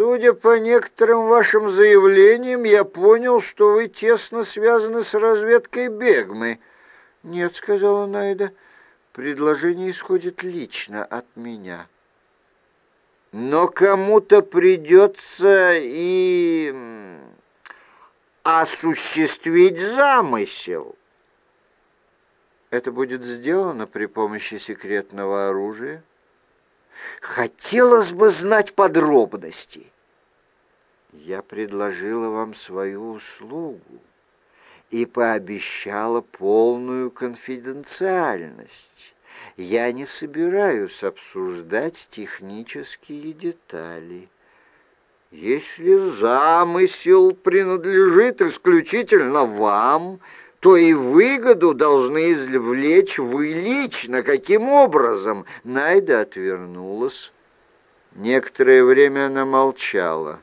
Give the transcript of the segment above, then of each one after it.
Судя по некоторым вашим заявлениям, я понял, что вы тесно связаны с разведкой Бегмы. Нет, сказала Найда, предложение исходит лично от меня. Но кому-то придется и осуществить замысел. Это будет сделано при помощи секретного оружия? Хотелось бы знать подробности. Я предложила вам свою услугу и пообещала полную конфиденциальность. Я не собираюсь обсуждать технические детали. Если замысел принадлежит исключительно вам, то и выгоду должны извлечь вы лично. Каким образом?» Найда отвернулась. Некоторое время она молчала.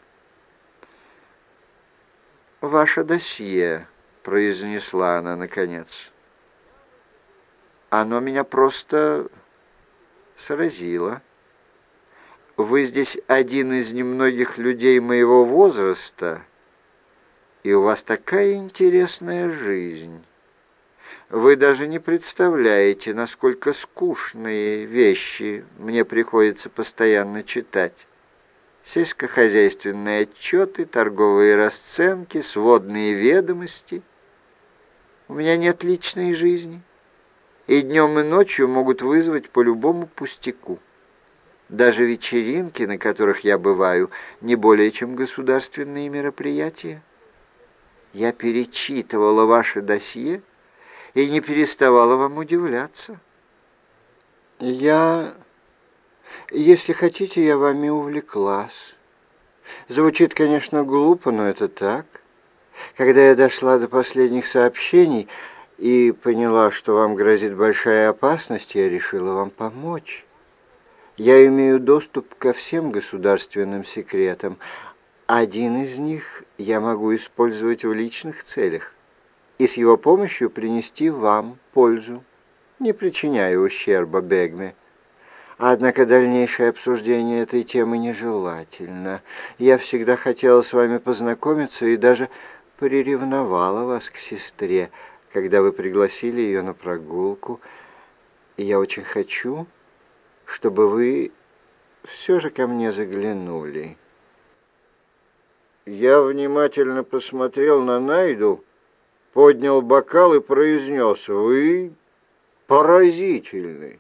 «Ваше досье», — произнесла она наконец. «Оно меня просто сразило. Вы здесь один из немногих людей моего возраста, и у вас такая интересная жизнь. Вы даже не представляете, насколько скучные вещи мне приходится постоянно читать. Сельскохозяйственные отчеты, торговые расценки, сводные ведомости. У меня нет личной жизни, и днем и ночью могут вызвать по любому пустяку. Даже вечеринки, на которых я бываю, не более чем государственные мероприятия. Я перечитывала ваше досье и не переставала вам удивляться. Я, если хотите, я вами увлеклась. Звучит, конечно, глупо, но это так. Когда я дошла до последних сообщений и поняла, что вам грозит большая опасность, я решила вам помочь. Я имею доступ ко всем государственным секретам, один из них я могу использовать в личных целях и с его помощью принести вам пользу, не причиняя ущерба Бегме. Однако дальнейшее обсуждение этой темы нежелательно. Я всегда хотела с вами познакомиться и даже приревновала вас к сестре, когда вы пригласили ее на прогулку. И я очень хочу, чтобы вы все же ко мне заглянули». Я внимательно посмотрел на Найду, поднял бокал и произнес «Вы поразительны».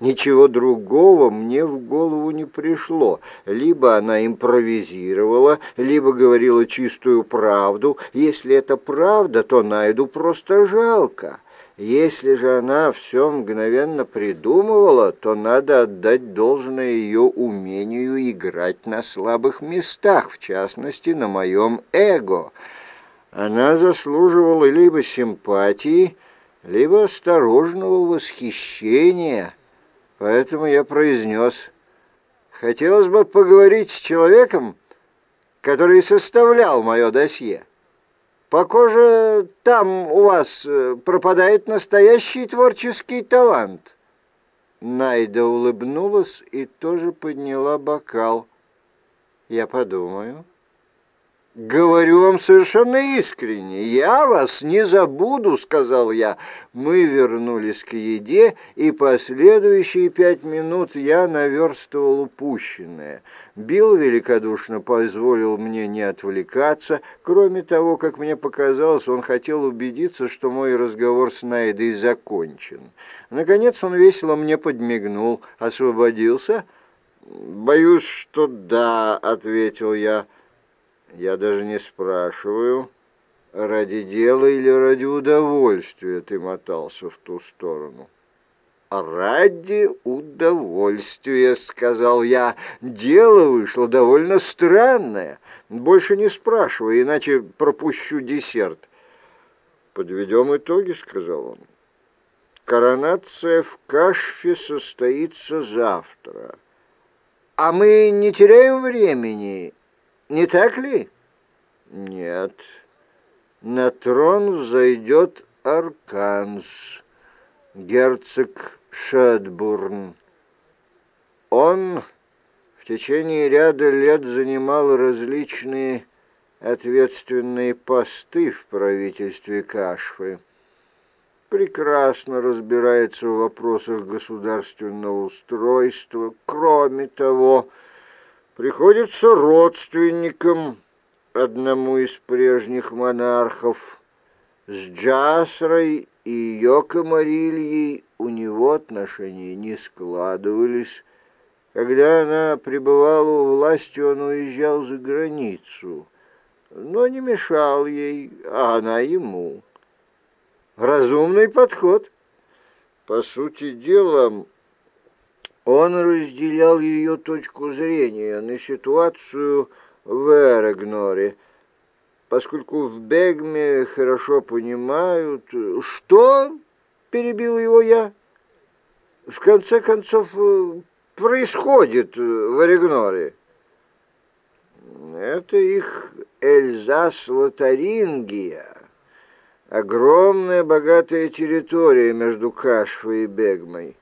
Ничего другого мне в голову не пришло. Либо она импровизировала, либо говорила чистую правду. Если это правда, то Найду просто жалко. Если же она все мгновенно придумывала, то надо отдать должное ее умению играть на слабых местах, в частности, на моем эго. Она заслуживала либо симпатии, либо осторожного восхищения. Поэтому я произнес, хотелось бы поговорить с человеком, который составлял мое досье. Похоже, там у вас э, пропадает настоящий творческий талант». Найда улыбнулась и тоже подняла бокал. «Я подумаю». «Говорю вам совершенно искренне. Я вас не забуду», — сказал я. Мы вернулись к еде, и последующие пять минут я наверстывал упущенное. Билл великодушно позволил мне не отвлекаться. Кроме того, как мне показалось, он хотел убедиться, что мой разговор с Найдой закончен. Наконец он весело мне подмигнул. «Освободился?» «Боюсь, что да», — ответил я. Я даже не спрашиваю, ради дела или ради удовольствия ты мотался в ту сторону. «Ради удовольствия», — сказал я. «Дело вышло довольно странное. Больше не спрашивай, иначе пропущу десерт». «Подведем итоги», — сказал он. «Коронация в Кашфе состоится завтра. А мы не теряем времени не так ли? Нет. На трон взойдет Арканс, герцог Шадбурн. Он в течение ряда лет занимал различные ответственные посты в правительстве Кашфы. Прекрасно разбирается в вопросах государственного устройства. Кроме того, приходится родственником одному из прежних монархов. С Джасрой и ее комарильей у него отношения не складывались, когда она пребывала у власти, он уезжал за границу, но не мешал ей, а она ему. Разумный подход. По сути дела, он разделял ее точку зрения на ситуацию в Эрегноре, поскольку в Бегме хорошо понимают... Что? — перебил его я. В конце концов, происходит в Оригноре? Это их Эльзас-Лотарингия, огромная богатая территория между Кашфой и Бегмой.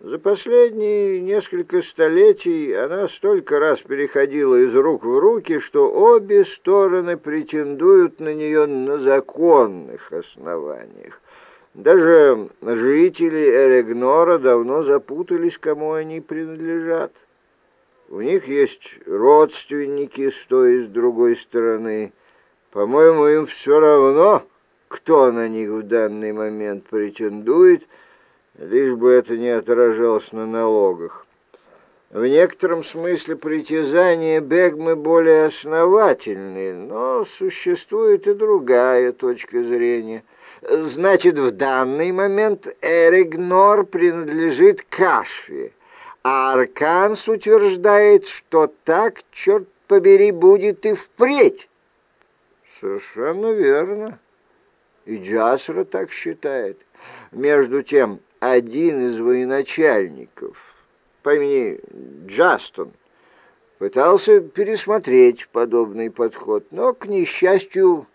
За последние несколько столетий она столько раз переходила из рук в руки, что обе стороны претендуют на нее на законных основаниях. Даже жители Эрегнора давно запутались, кому они принадлежат. У них есть родственники с той и с другой стороны. По-моему, им все равно, кто на них в данный момент претендует, лишь бы это не отражалось на налогах. В некотором смысле притязания Бегмы более основательны, но существует и другая точка зрения — Значит, в данный момент Эригнор принадлежит Кашфе, а Арканс утверждает, что так, черт побери, будет и впредь. Совершенно верно. И Джасра так считает. Между тем, один из военачальников по имени Джастон пытался пересмотреть подобный подход, но, к несчастью,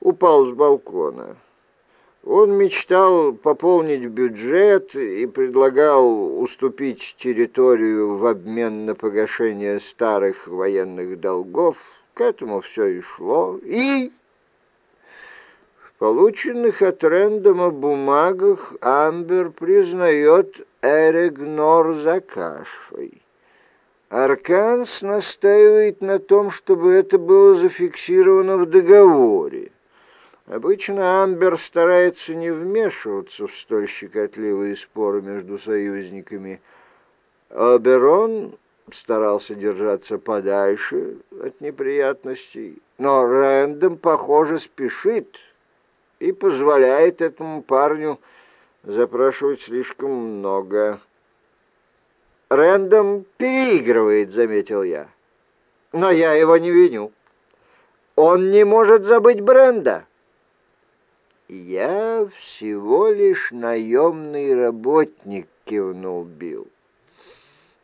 упал с балкона. Он мечтал пополнить бюджет и предлагал уступить территорию в обмен на погашение старых военных долгов. К этому все и шло. И полученных от Рэндома бумагах Амбер признает Эригнор за кашфой. Арканс настаивает на том, чтобы это было зафиксировано в договоре. Обычно Амбер старается не вмешиваться в столь щекотливые споры между союзниками. Оберон старался держаться подальше от неприятностей, но Рэндом, похоже, спешит и позволяет этому парню запрашивать слишком много. Рэндом переигрывает, заметил я. Но я его не виню. Он не может забыть Бренда. «Я всего лишь наемный работник», — кивнул Билл.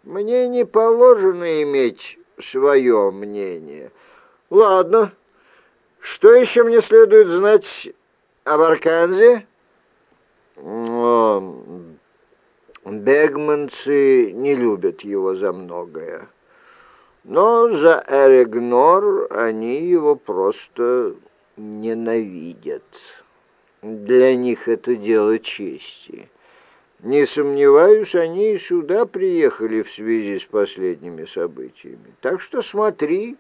«Мне не положено иметь свое мнение. Ладно, что еще мне следует знать об Арканзе?» Бегманцы не любят его за многое. Но за Эригнор они его просто ненавидят». Для них это дело чести. Не сомневаюсь, они и сюда приехали в связи с последними событиями. Так что смотри,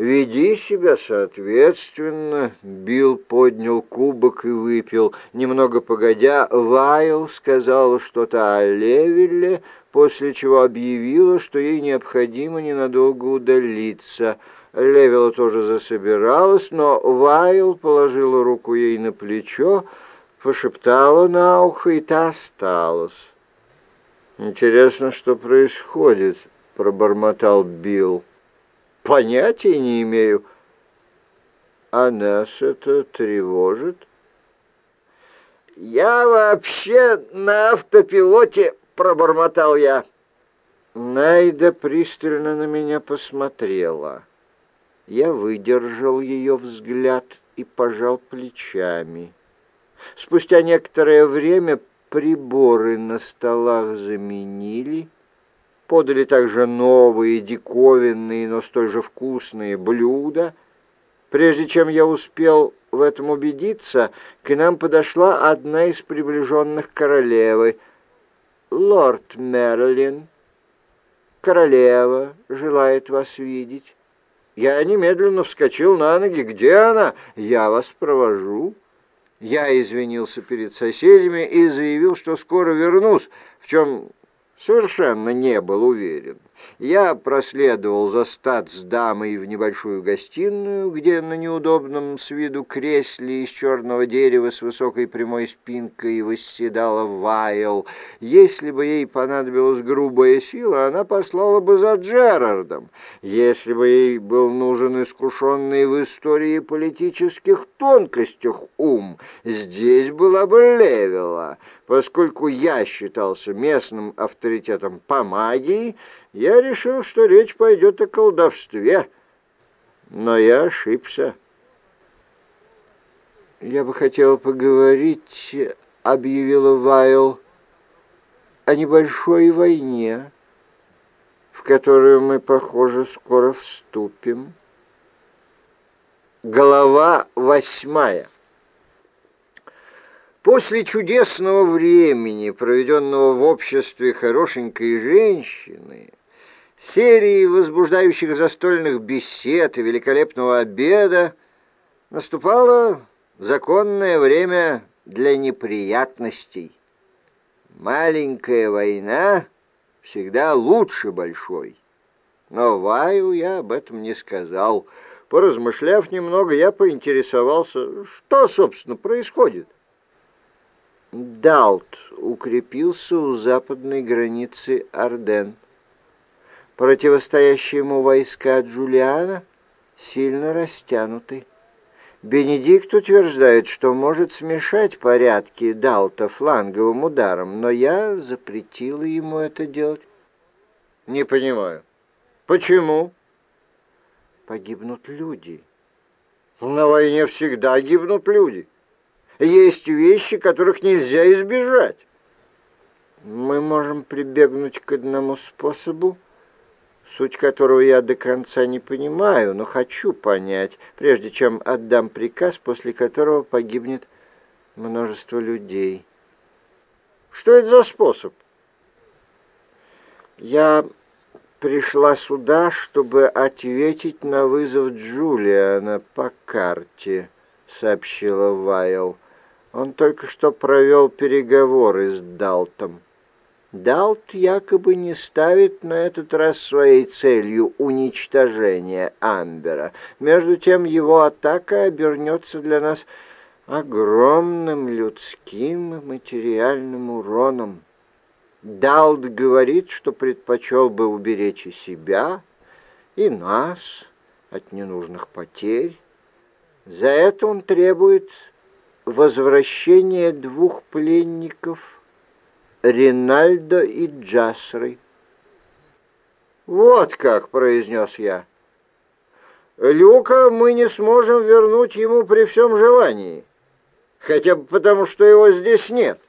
веди себя соответственно. Билл поднял кубок и выпил. Немного погодя, Вайл сказала что-то о Левеле, после чего объявила, что ей необходимо ненадолго удалиться — Левела тоже засобиралась, но Вайл положила руку ей на плечо, пошептала на ухо, и та осталась. «Интересно, что происходит», — пробормотал Билл. «Понятия не имею. А нас это тревожит?» «Я вообще на автопилоте», — пробормотал я. Найда пристально на меня посмотрела. Я выдержал ее взгляд и пожал плечами. Спустя некоторое время приборы на столах заменили, Подали также новые, диковинные, но столь же вкусные блюда. Прежде чем я успел в этом убедиться, к нам подошла одна из приближенных королевы. «Лорд Мерлин, королева желает вас видеть». Я немедленно вскочил на ноги. «Где она? Я вас провожу». Я извинился перед соседями и заявил, что скоро вернусь, в чем совершенно не был уверен. Я проследовал за стат с дамой в небольшую гостиную, где на неудобном с виду кресле из черного дерева с высокой прямой спинкой восседала Вайл. Если бы ей понадобилась грубая сила, она послала бы за Джерардом. Если бы ей был нужен искушенный в истории политических тонкостях ум, здесь была бы Левела. Поскольку я считался местным авторитетом по магии, я решил, что речь пойдет о колдовстве. Но я ошибся. «Я бы хотел поговорить», — объявила Вайл, — «о небольшой войне, в которую мы, похоже, скоро вступим». Голова восьмая. После чудесного времени, проведенного в обществе хорошенькой женщины, серии возбуждающих застольных бесед и великолепного обеда, наступало законное время для неприятностей. Маленькая война всегда лучше большой. Но Ваю я об этом не сказал. Поразмышляв немного, я поинтересовался, что, собственно, происходит. Далт укрепился у западной границы Арден. Противостоящие ему войска Джулиана сильно растянуты. Бенедикт утверждает, что может смешать порядки Далта фланговым ударом, но я запретила ему это делать. Не понимаю. Почему? Погибнут люди. На войне всегда гибнут люди есть вещи, которых нельзя избежать. Мы можем прибегнуть к одному способу, суть которого я до конца не понимаю, но хочу понять, прежде чем отдам приказ, после которого погибнет множество людей. Что это за способ? Я пришла сюда, чтобы ответить на вызов Джулиана по карте, сообщила Вайл. Он только что провел переговоры с Далтом. Далт якобы не ставит на этот раз своей целью уничтожение Амбера. Между тем его атака обернется для нас огромным людским и материальным уроном. Далт говорит, что предпочел бы уберечь и себя, и нас от ненужных потерь. За это он требует возвращение двух пленников Ринальдо и Джасры. «Вот как», — произнес я. «Люка мы не сможем вернуть ему при всем желании, хотя бы потому, что его здесь нет».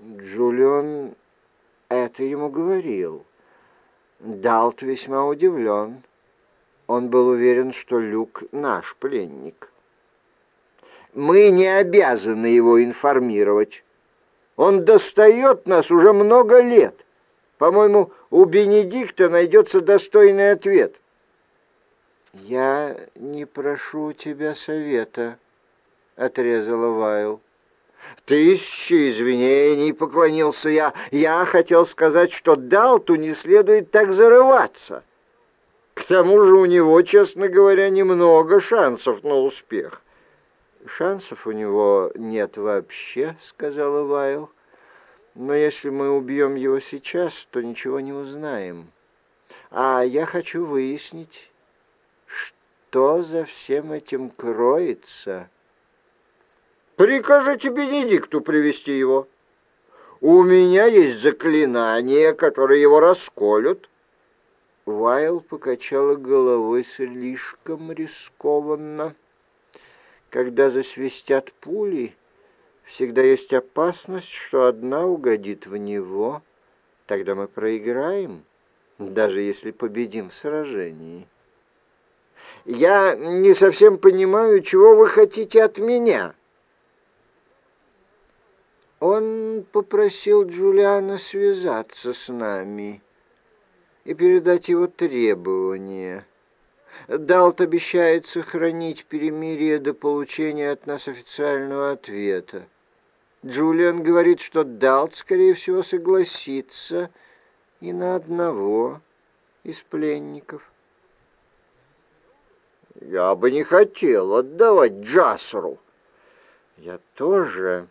Джулион это ему говорил. Далт весьма удивлен. Он был уверен, что Люк наш пленник. Мы не обязаны его информировать. Он достает нас уже много лет. По-моему, у Бенедикта найдется достойный ответ. «Я не прошу у тебя совета», — отрезала Вайл. «Тысячи извинений», — поклонился я. «Я хотел сказать, что Далту не следует так зарываться. К тому же у него, честно говоря, немного шансов на успех». «Шансов у него нет вообще», — сказала Вайл. «Но если мы убьем его сейчас, то ничего не узнаем. А я хочу выяснить, что за всем этим кроется». «Прикажите Бенедикту привести его. У меня есть заклинание, которое его расколют». Вайл покачала головой слишком рискованно. Когда засвистят пули, всегда есть опасность, что одна угодит в него, Тогда мы проиграем, даже если победим в сражении. Я не совсем понимаю, чего вы хотите от меня. Он попросил Джулиана связаться с нами и передать его требования. Далт обещает сохранить перемирие до получения от нас официального ответа. Джулиан говорит, что Далт, скорее всего, согласится и на одного из пленников. Я бы не хотел отдавать Джасру. Я тоже,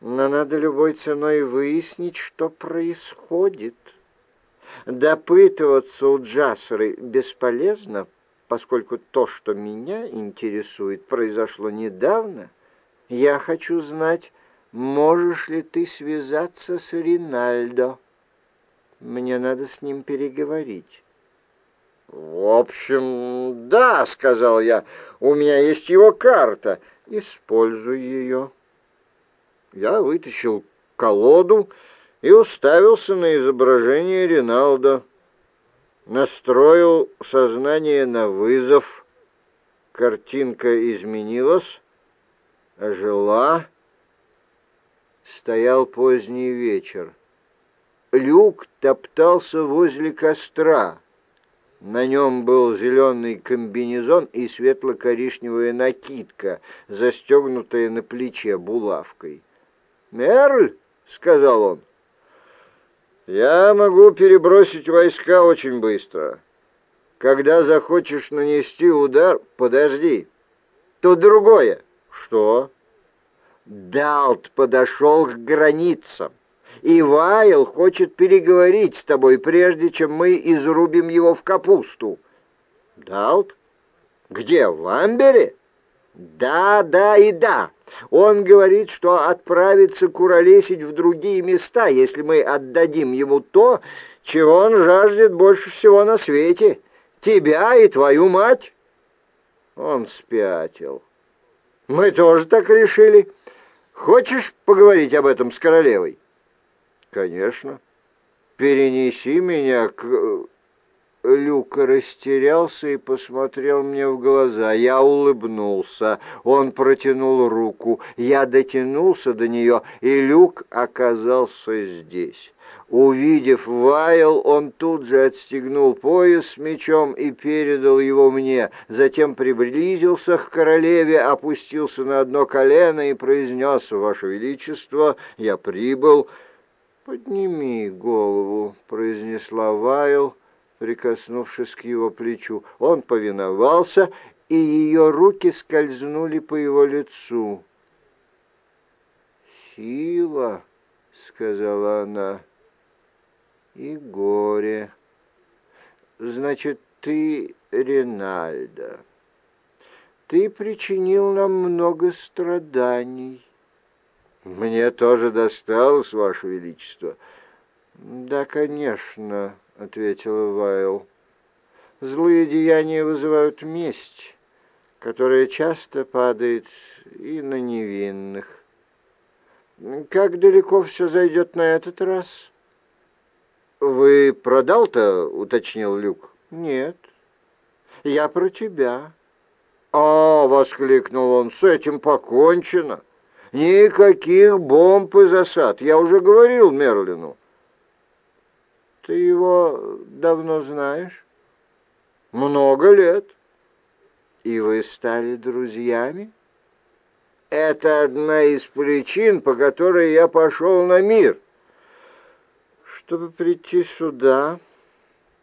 но надо любой ценой выяснить, что происходит. Допытываться у Джасры бесполезно, поскольку то, что меня интересует, произошло недавно. Я хочу знать, можешь ли ты связаться с Ринальдо. Мне надо с ним переговорить. «В общем, да», — сказал я, — «у меня есть его карта. Используй ее». Я вытащил колоду и уставился на изображение Риналдо. Настроил сознание на вызов. Картинка изменилась, ожила. Стоял поздний вечер. Люк топтался возле костра. На нем был зеленый комбинезон и светло-коричневая накидка, застегнутая на плече булавкой. «Мерль», — сказал он, — «я могу перебросить войска очень быстро. Когда захочешь нанести удар, подожди. То другое». «Что?» Далт подошел к границам и Вайл хочет переговорить с тобой, прежде чем мы изрубим его в капусту». «Далт? Где, в Амбере?» «Да, да и да. Он говорит, что отправится куролесить в другие места, если мы отдадим ему то, чего он жаждет больше всего на свете. Тебя и твою мать». Он спятил. «Мы тоже так решили. Хочешь поговорить об этом с королевой?» «Конечно. Перенеси меня к...» Люка растерялся и посмотрел мне в глаза. Я улыбнулся. Он протянул руку. Я дотянулся до нее, и Люк оказался здесь. Увидев Вайл, он тут же отстегнул пояс с мечом и передал его мне. Затем приблизился к королеве, опустился на одно колено и произнес «Ваше Величество, я прибыл». «Подними голову», — произнесла Вайл, прикоснувшись к его плечу. Он повиновался, и ее руки скользнули по его лицу. «Сила», — сказала она, — «и горе. Значит, ты Ренальдо. Ты причинил нам много страданий». «Мне тоже досталось, Ваше Величество». «Да, конечно», — ответила Вайл. «Злые деяния вызывают месть, которая часто падает и на невинных. Как далеко все зайдет на этот раз?» «Вы продал-то?» — уточнил Люк. «Нет, я про тебя». «А!» — воскликнул он, — «с этим покончено». Никаких бомб и засад. Я уже говорил Мерлину. Ты его давно знаешь? Много лет. И вы стали друзьями? Это одна из причин, по которой я пошел на мир. Чтобы прийти сюда,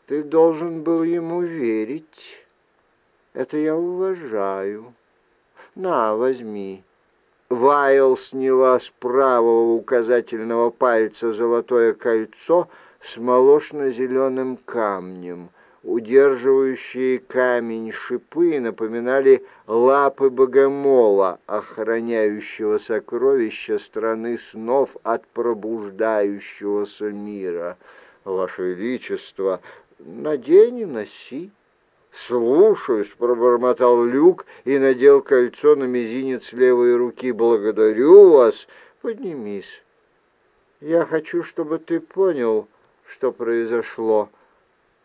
ты должен был ему верить. Это я уважаю. На, возьми. Вайл сняла с правого указательного пальца золотое кольцо с молочно-зеленым камнем. Удерживающие камень шипы напоминали лапы богомола, охраняющего сокровища страны снов от пробуждающегося мира. Ваше Величество, надень и носи. «Слушаюсь», — пробормотал Люк и надел кольцо на мизинец левой руки. «Благодарю вас. Поднимись. Я хочу, чтобы ты понял, что произошло.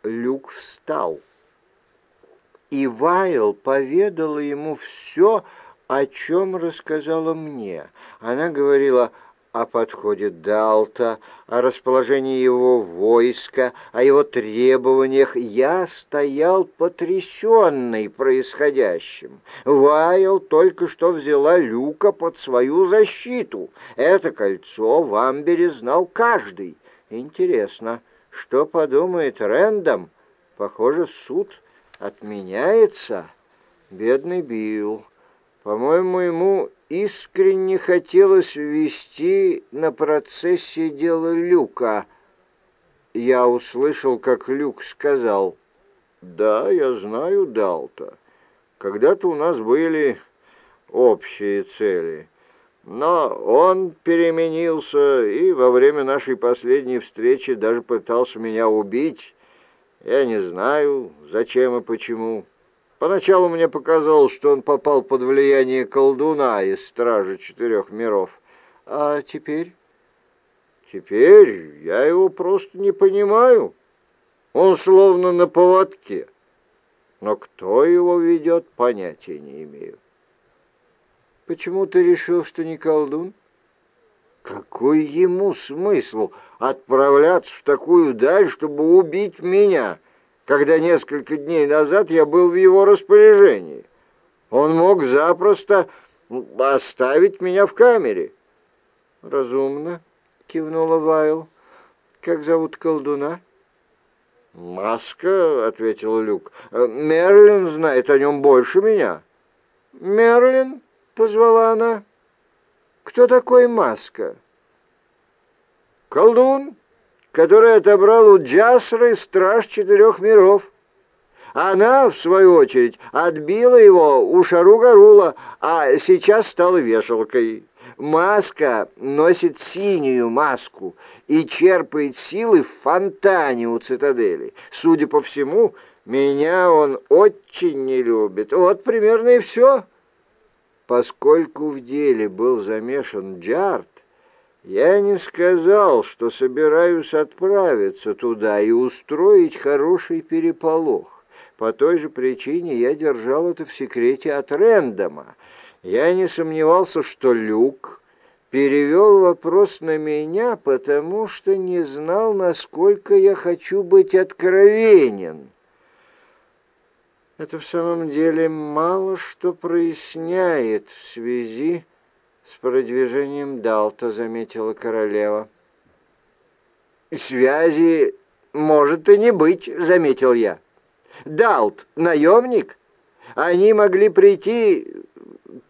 Люк встал. И Вайл поведала ему все, о чем рассказала мне. Она говорила о подходе Далта, о расположении его войска, о его требованиях, я стоял потрясенный происходящим. Вайл только что взяла Люка под свою защиту. Это кольцо в Амбере знал каждый. Интересно, что подумает Рэндом? Похоже, суд отменяется. Бедный Билл. По-моему, ему искренне хотелось ввести на процессе дело Люка. Я услышал, как Люк сказал, «Да, я знаю Далта. Когда-то у нас были общие цели». Но он переменился и во время нашей последней встречи даже пытался меня убить. Я не знаю, зачем и почему. Поначалу мне показалось, что он попал под влияние колдуна из Стражи Четырех Миров. А теперь? Теперь я его просто не понимаю. Он словно на поводке. Но кто его ведет, понятия не имею. Почему ты решил, что не колдун? Какой ему смысл отправляться в такую даль, чтобы убить меня?» когда несколько дней назад я был в его распоряжении. Он мог запросто оставить меня в камере. «Разумно», — кивнула Вайл. «Как зовут колдуна?» «Маска», — ответил Люк. «Мерлин знает о нем больше меня». «Мерлин?» — позвала она. «Кто такой Маска?» «Колдун», который отобрал у Джасры страж четырех миров. Она, в свою очередь, отбила его у Шару-Гарула, а сейчас стала вешалкой. Маска носит синюю маску и черпает силы в фонтане у цитадели. Судя по всему, меня он очень не любит. Вот примерно и все. Поскольку в деле был замешан Джарт, я не сказал, что собираюсь отправиться туда и устроить хороший переполох. По той же причине я держал это в секрете от Рэндома. Я не сомневался, что Люк перевел вопрос на меня, потому что не знал, насколько я хочу быть откровенен. Это в самом деле мало что проясняет в связи с продвижением Далта, заметила королева. Связи может и не быть, заметил я. Далт — наемник. Они могли прийти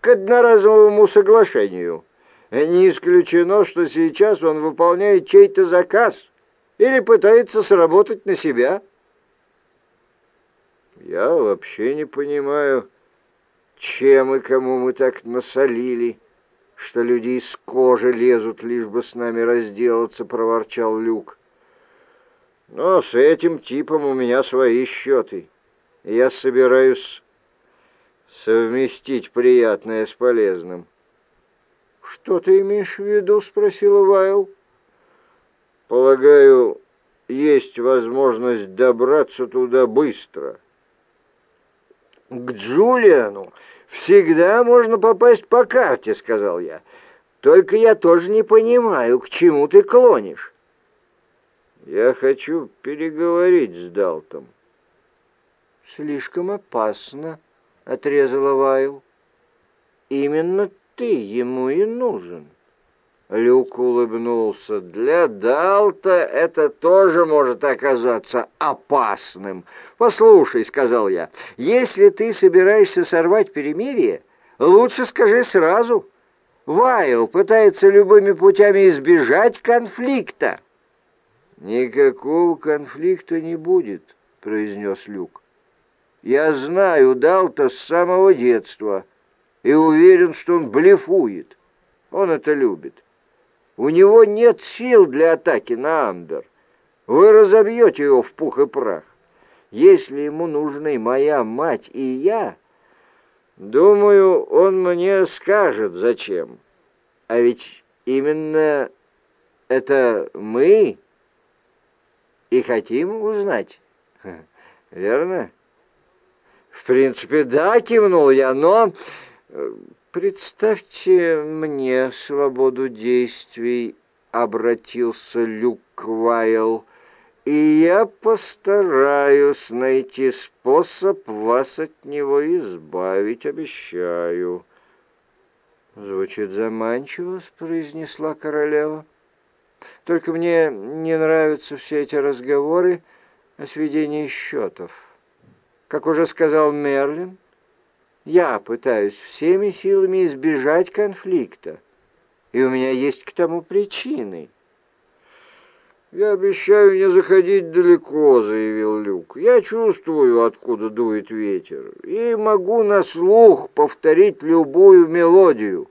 к одноразовому соглашению. Не исключено, что сейчас он выполняет чей-то заказ или пытается сработать на себя. Я вообще не понимаю, чем и кому мы так насолили, что люди из кожи лезут, лишь бы с нами разделаться, — проворчал Люк. Но с этим типом у меня свои счеты. Я собираюсь совместить приятное с полезным. — Что ты имеешь в виду? — спросила Вайл. — Полагаю, есть возможность добраться туда быстро. — К Джулиану «Всегда можно попасть по карте», — сказал я. «Только я тоже не понимаю, к чему ты клонишь». «Я хочу переговорить с Далтом». «Слишком опасно», — отрезала Вайл. «Именно ты ему и нужен». Люк улыбнулся. «Для Далта это тоже может оказаться опасным. Послушай, — сказал я, — если ты собираешься сорвать перемирие, лучше скажи сразу. Вайл пытается любыми путями избежать конфликта». «Никакого конфликта не будет», — произнес Люк. «Я знаю Далта с самого детства и уверен, что он блефует. Он это любит». У него нет сил для атаки на Амбер. Вы разобьете его в пух и прах. Если ему нужны моя мать и я, думаю, он мне скажет, зачем. А ведь именно это мы и хотим узнать. Верно? В принципе, да, кивнул я, но... Представьте мне свободу действий, обратился Люк Вайл, и я постараюсь найти способ вас от него избавить, обещаю. Звучит заманчиво, произнесла королева. Только мне не нравятся все эти разговоры о сведении счетов. Как уже сказал Мерлин, я пытаюсь всеми силами избежать конфликта, и у меня есть к тому причины. «Я обещаю не заходить далеко», — заявил Люк. «Я чувствую, откуда дует ветер, и могу на слух повторить любую мелодию.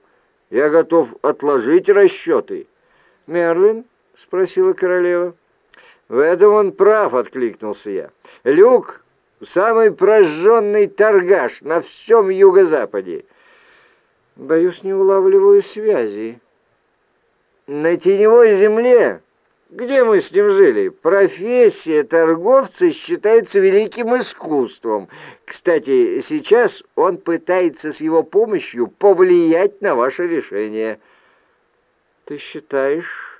Я готов отложить расчеты». «Мерлин?» — спросила королева. «В этом он прав», — откликнулся я. «Люк — самый прожженный торгаш на всем юго-западе». «Боюсь, не улавливаю связи». «На теневой земле, где мы с ним жили, профессия торговца считается великим искусством. Кстати, сейчас он пытается с его помощью повлиять на ваше решение». «Ты считаешь...»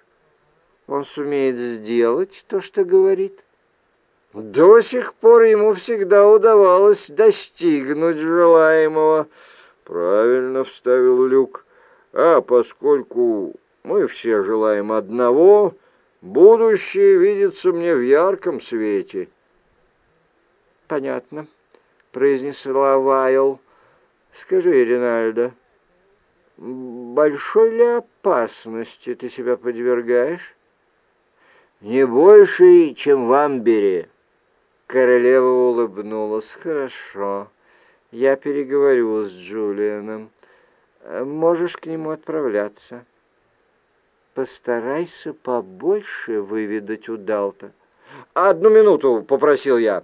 он сумеет сделать то, что говорит? До сих пор ему всегда удавалось достигнуть желаемого. Правильно вставил Люк. А поскольку мы все желаем одного, будущее видится мне в ярком свете. Понятно, произнесла Вайл. Скажи, Ринальдо, большой ли опасности ты себя подвергаешь? «Не больше, чем в Амбере». Королева улыбнулась. «Хорошо. Я переговорю с Джулианом. Можешь к нему отправляться. Постарайся побольше выведать у Далта». «Одну минуту», — попросил я.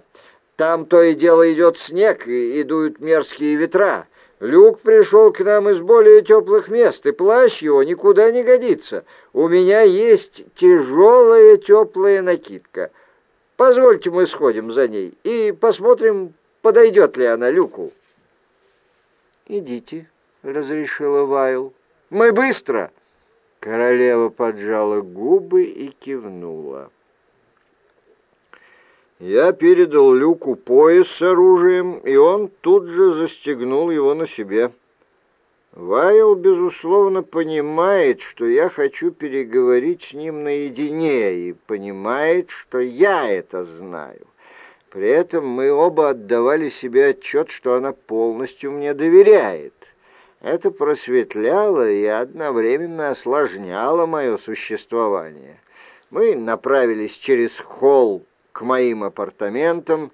«Там то и дело идет снег, и дуют мерзкие ветра. Люк пришел к нам из более теплых мест, и плащ его никуда не годится. У меня есть тяжелая теплая накидка. Позвольте мы сходим за ней и посмотрим, подойдет ли она Люку. «Идите», — разрешила Вайл. «Мы быстро!» Королева поджала губы и кивнула. Я передал Люку пояс с оружием, и он тут же застегнул его на себе. Вайл, безусловно, понимает, что я хочу переговорить с ним наедине, и понимает, что я это знаю. При этом мы оба отдавали себе отчет, что она полностью мне доверяет. Это просветляло и одновременно осложняло мое существование. Мы направились через холл к моим апартаментам,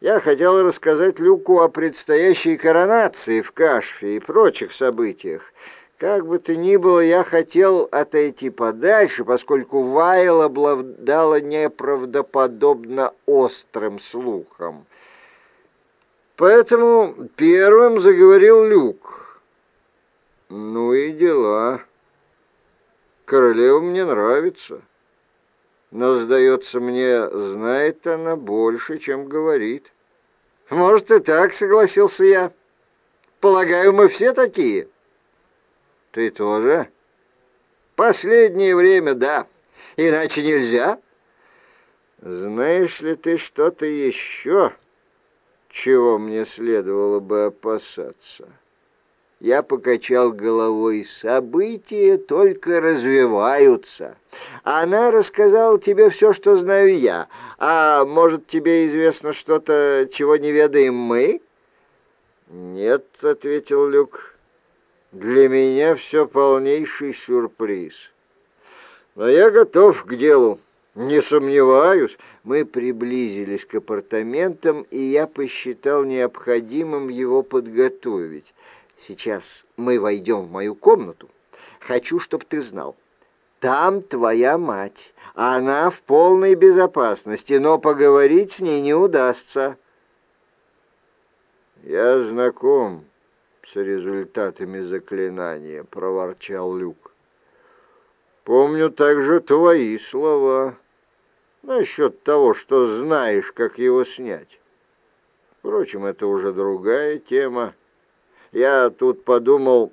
я хотел рассказать Люку о предстоящей коронации в Кашфе и прочих событиях. Как бы то ни было, я хотел отойти подальше, поскольку Вайл обладала неправдоподобно острым слухом. Поэтому первым заговорил Люк. «Ну и дела. Королева мне нравится» но, сдается мне, знает она больше, чем говорит. Может, и так, согласился я. Полагаю, мы все такие. Ты тоже? Последнее время, да. Иначе нельзя. Знаешь ли ты что-то еще, чего мне следовало бы опасаться?» Я покачал головой. События только развиваются. Она рассказала тебе все, что знаю я. А может, тебе известно что-то, чего не ведаем мы? Нет, — ответил Люк. Для меня все полнейший сюрприз. Но я готов к делу. Не сомневаюсь. Мы приблизились к апартаментам, и я посчитал необходимым его подготовить. Сейчас мы войдем в мою комнату. Хочу, чтобы ты знал. Там твоя мать. Она в полной безопасности, но поговорить с ней не удастся. Я знаком с результатами заклинания, проворчал Люк. Помню также твои слова. насчет того, что знаешь, как его снять. Впрочем, это уже другая тема. Я тут подумал,